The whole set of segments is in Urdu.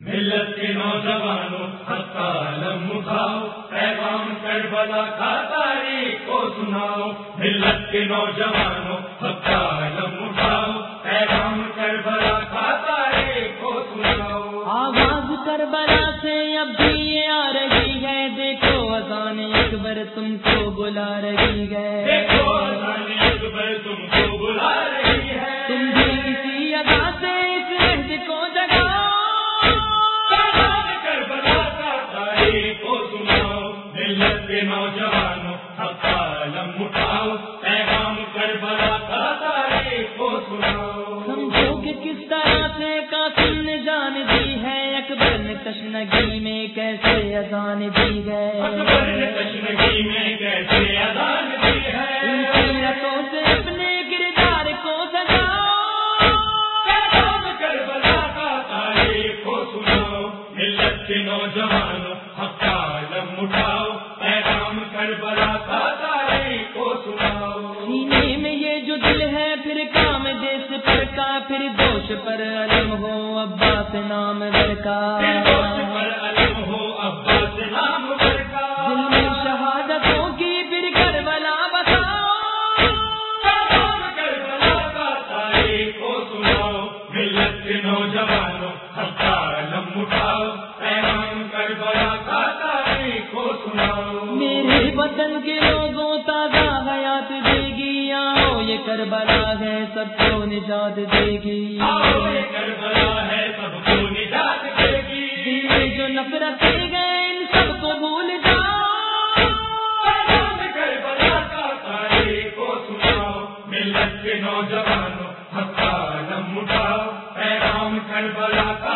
ملت کے نوجوانوں حقالم اٹھاؤ پیغام کربلا کا تاریخ کو سناؤ۔ ملت کے نوجوانوں حقالم اٹھاؤ پیغام کربلا کا تاریخ کو سناؤ۔ آواز کربلا سے اب بھی یہ آ رہی ہے۔ دیکھو اذان اکبر تم کو بلا رہی ہے۔ دیکھو اذان اکبر تم کو بلا رہی ہے۔ تم بھی اسی ادا سے اس عہد کو جگاؤ۔ کے نوجوانوں حقالم اٹھاؤ پیغام کربلا کا تاریخ کو سناؤ۔ سمجھو کہ کس طرح سے قاسم نے جان دی ہے اکبر نے تشنگی میں کیسے اذان دی اکبر نے ہے کشمگی میں کیسے اذان دی ان ہے سیرتوں سے اپنے کردار کو سجاؤ۔ پیغام کربلا کا تاریخ کو سناؤ۔ ملت کے نوجوانوں سینے میں یہ جو دل ہے پھر کام دیس پر کا پھر دوش پر علم ہو عباس نام ور کا۔ علم دل میں شہادتوں کی پھر کربلا سناؤ۔ ملت کے نوجوانوں حقالم اٹھاؤ۔ وطن کے لوگوں تازہ حیات دے گی۔ آؤ یہ کربلا ہے سب کو نجات دے گی۔ آؤ یہ کربلا ہے سب کو نجات دے گی۔ دل جو نفرت گئے ان سب کو بھول جاؤ۔ کربلا کا تاریخ کو سناؤ ملت کے نوجوانوں پیغام کربلا کا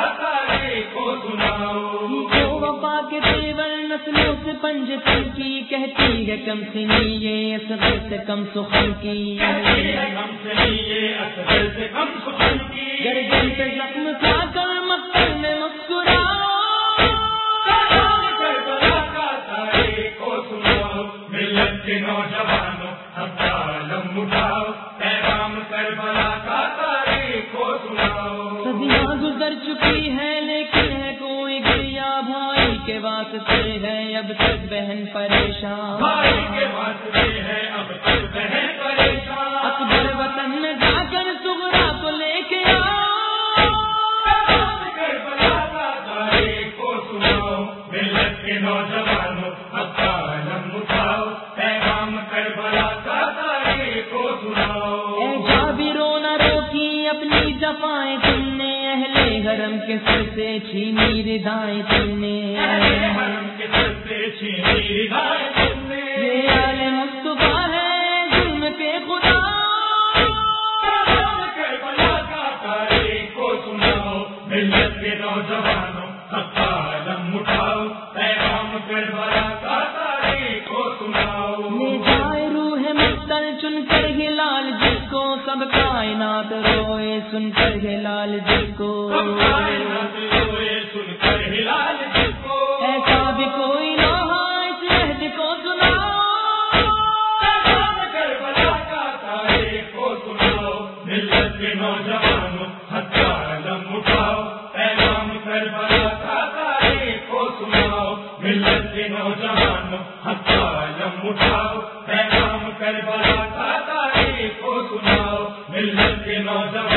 کو سناؤ جو وفا کے تیور نسلوں سے پنج تن کی کہتی ہے کم سنی یہ اصغر سے کم سخن کی کہتی ہے کم سے یہ سے کم سخن کی گردن پہ زخم کھا کر مکر میں مسکراؤ پیغام کربلا کا کو سناؤ ملت کے نوجوانوں اٹھاؤ صدیاں گزر چکی ہے لیکن ہے کوئی گریا بھائی کے واسطے ہے اب تک بہن پریشان۔ بھائی کے واسطے ہے اب تک بہن پریشان۔ اکبر وطن میں جا کر سغرا کو لے کے کو سناؤ ملت کے نوجوانوں اپنی جفائیں تم نے اہل حرم کے سر سے چھینی ردائیں تم نے۔ مصطفیٰ ہے ظلم خدا۔ کو سناؤ ملت کے کر کو سب کائنات روئے سن کر ہلال جس کو۔ سب کائنات روئے سن کر ہلال جس کو۔ ایسا بھی کوئی نہ ہو اس عہد کو کے نوجوانوں حقالم اٹھاؤ۔ پیغام کربلا کا ملت کے نوجوان